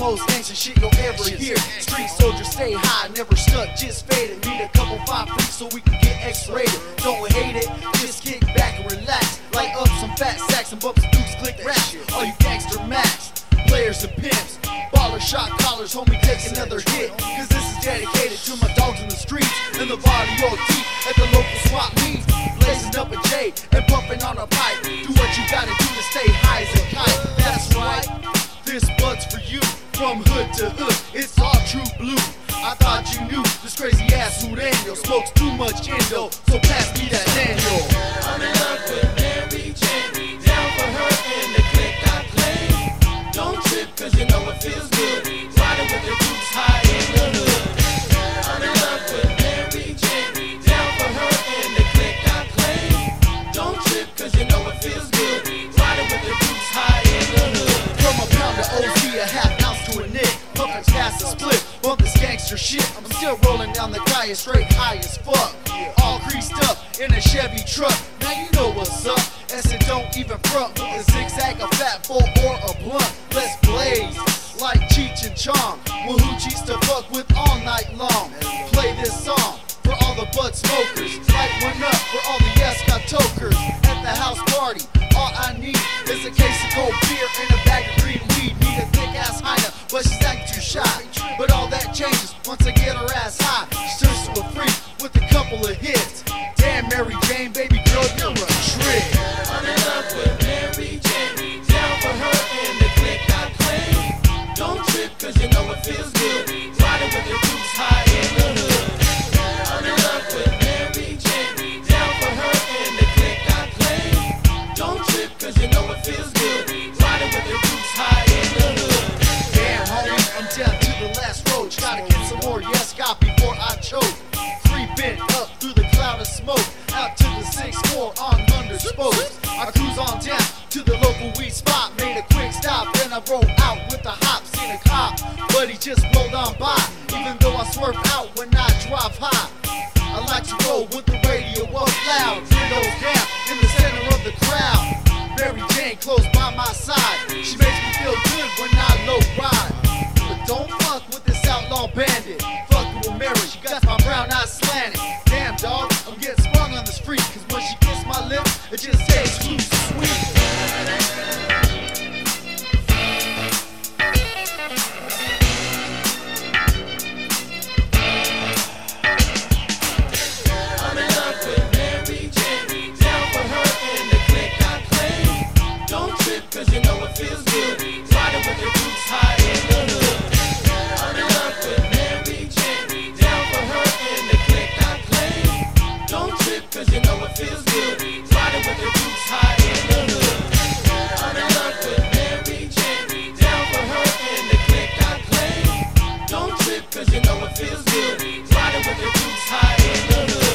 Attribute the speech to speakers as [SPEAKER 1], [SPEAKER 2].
[SPEAKER 1] most gangster shit you'll ever hear. Street soldiers stay high, never stuck, just faded. Need a couple five freaks so we can get X-rated. Don't hate it, just kick back and relax. Light up some fat sacks and bumps, dukes, click raps. All you gangster max, players and pimps. Baller shot collars, homie, take another hit. Cause this is dedicated to my dogs in the streets. And the body all deep at the local swap meet. Blazing up a J and pumping on a pipe. Hood it's all true blue. I thought you knew this crazy ass who Daniel smokes too much Indo, so pass me that Daniel. Pumping split, bump this gangster shit. I'm still rolling down the guy straight high as fuck. All creased up in a Chevy truck. Now you know what's up. As it don't even front with a zigzag, a fat full or a blunt. Let's blaze like Cheech and Chong. Who cheats to fuck with all night long? Play this song for all the bud smokers. Light one up for all the yes got tokers. Once I get ass
[SPEAKER 2] I
[SPEAKER 1] cruise on down to the local weed spot. Made a quick stop, then I roll out with the hop. Seen a cop, but he just rolled on by. Even though I swerve out when I drive high. I like to roll with the radio up loud. Windows down in the center of the crowd. Mary Jane close by my side. She makes me feel good when I low ride. But don't fuck with this outlaw bandit. Just
[SPEAKER 2] you know it feels good. Riding with the roots high in the hood.